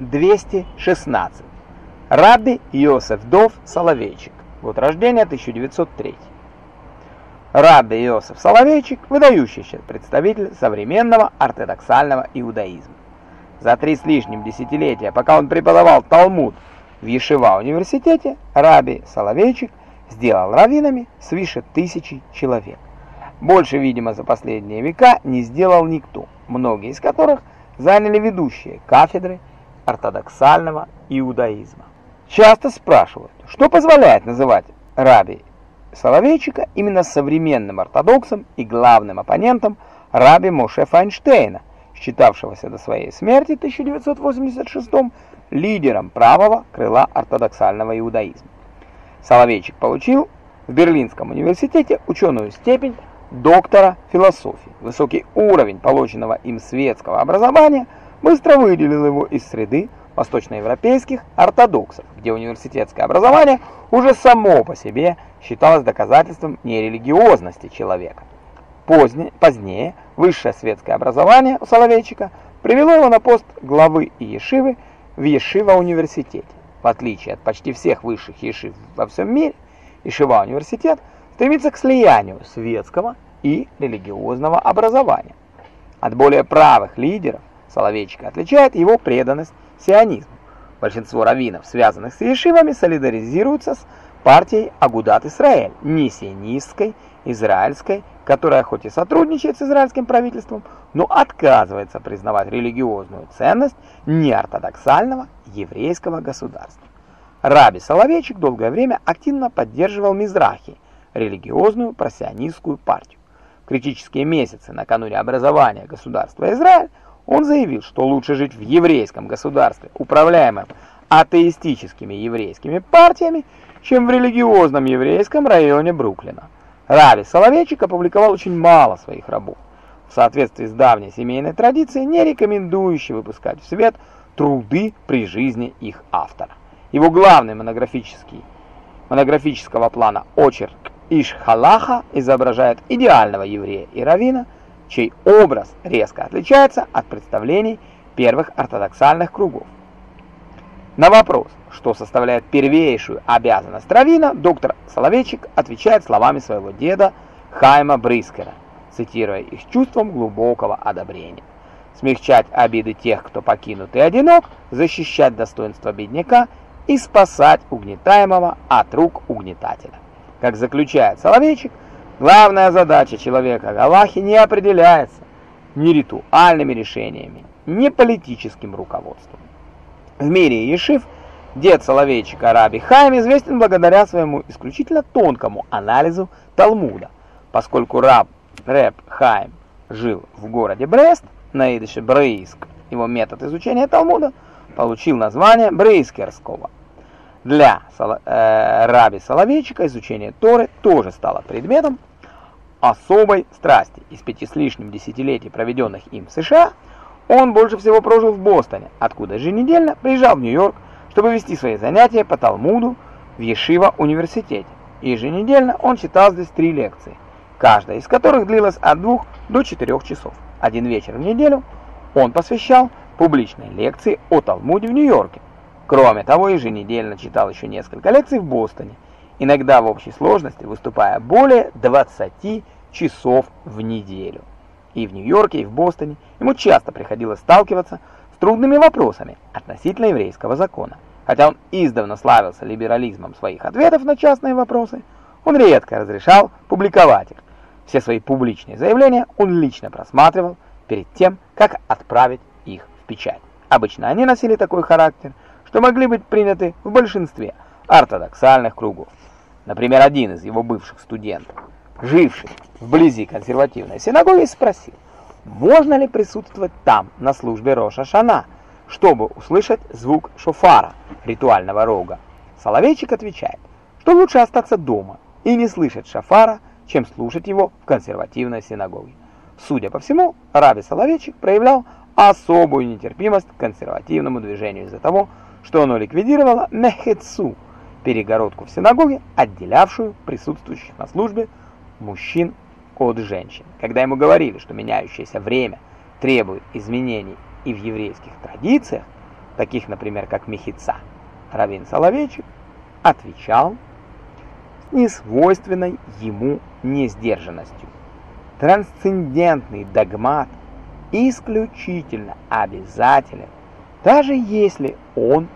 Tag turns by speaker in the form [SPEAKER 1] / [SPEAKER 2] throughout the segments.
[SPEAKER 1] 216. Рабби Иосиф Дов Соловейчик. Год рождения 1903. Рабби Иосиф Соловейчик – выдающийся представитель современного ортодоксального иудаизма. За три с лишним десятилетия, пока он преподавал Талмуд в Ешива университете, Рабби Соловейчик сделал раввинами свыше тысячи человек. Больше, видимо, за последние века не сделал никто, многие из которых заняли ведущие кафедры ортодоксального иудаизма. Часто спрашивают, что позволяет называть раби Соловейчика именно современным ортодоксом и главным оппонентом раби Моше Файнштейна, считавшегося до своей смерти в 1986 лидером правого крыла ортодоксального иудаизма. Соловейчик получил в Берлинском университете ученую степень доктора философии. Высокий уровень полученного им светского образования быстро выделил его из среды восточноевропейских ортодоксов, где университетское образование уже само по себе считалось доказательством нерелигиозности человека. Позднее, позднее высшее светское образование у Соловейчика привело его на пост главы Ешивы в Ешива университете. В отличие от почти всех высших ешив во всем мире, Ешива университет стремится к слиянию светского и религиозного образования. От более правых лидеров Соловейчика отличает его преданность сионизму. Большинство раввинов, связанных с ешивами, солидаризируются с партией Агудат Исраэль, не сионистской, израильской, которая хоть и сотрудничает с израильским правительством, но отказывается признавать религиозную ценность неортодоксального еврейского государства. Раби Соловейчик долгое время активно поддерживал Мизрахи, религиозную просионистскую партию. В критические месяцы накануне образования государства Израиль он заявил, что лучше жить в еврейском государстве, управляемом атеистическими еврейскими партиями, чем в религиозном еврейском районе Бруклина. Рави Соловейчик опубликовал очень мало своих работ, в соответствии с давней семейной традицией, не рекомендующей выпускать в свет труды при жизни их автора. Его главный монографический монографического плана очерк Иш-Халаха изображает идеального еврея и равина, чей образ резко отличается от представлений первых ортодоксальных кругов. На вопрос, что составляет первейшую обязанность равина, доктор Соловейчик отвечает словами своего деда Хайма Брискера, цитируя их чувством глубокого одобрения. Смягчать обиды тех, кто покинут и одинок, защищать достоинство бедняка и спасать угнетаемого от рук угнетателя. Как заключает Соловейчик, Главная задача человека Галахи не определяется ни ритуальными решениями, ни политическим руководством. В мире Ешив дед Соловейчика Раби Хайм известен благодаря своему исключительно тонкому анализу Талмуда, поскольку раб Рэб Хайм жил в городе Брест, на идыше Брейск, его метод изучения Талмуда получил название Брейскерского. Для э, раби Соловейчика изучение Торы тоже стало предметом особой страсти. Из пяти с лишним десятилетий, проведенных им в США, он больше всего прожил в Бостоне, откуда еженедельно приезжал в Нью-Йорк, чтобы вести свои занятия по Талмуду в Ешива университете. еженедельно он читал здесь три лекции, каждая из которых длилась от двух до четырех часов. Один вечер в неделю он посвящал публичной лекции о Талмуде в Нью-Йорке. Кроме того, еженедельно читал еще несколько лекций в Бостоне, иногда в общей сложности выступая более 20 часов в неделю. И в Нью-Йорке, и в Бостоне ему часто приходилось сталкиваться с трудными вопросами относительно еврейского закона. Хотя он издавна славился либерализмом своих ответов на частные вопросы, он редко разрешал публиковать их. Все свои публичные заявления он лично просматривал перед тем, как отправить их в печать. Обычно они носили такой характер, что могли быть приняты в большинстве ортодоксальных кругов. Например, один из его бывших студентов, живший вблизи консервативной синагоги, спросил, можно ли присутствовать там на службе Роша Шана, чтобы услышать звук шофара, ритуального рога. Соловейчик отвечает, что лучше остаться дома и не слышать шофара, чем слушать его в консервативной синагоге. Судя по всему, Раби Соловейчик проявлял особую нетерпимость к консервативному движению из-за того, что оно ликвидировало Мехецу, перегородку в синагоге, отделявшую присутствующих на службе мужчин от женщин. Когда ему говорили, что меняющееся время требует изменений и в еврейских традициях, таких, например, как Мехица. Равин Соловейчик отвечал с несвойственной ему несдержанностью. Трансцендентный догмат исключительно обязателен, даже если он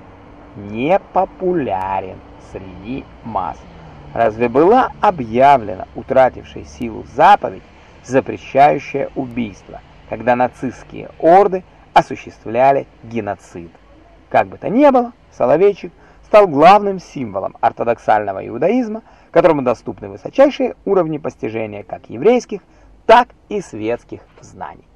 [SPEAKER 1] не популярен среди масс. Разве была объявлена утратившей силу заповедь, запрещающая убийство, когда нацистские орды осуществляли геноцид? Как бы то ни было, Соловейчик стал главным символом ортодоксального иудаизма, которому доступны высочайшие уровни постижения как еврейских, так и светских знаний.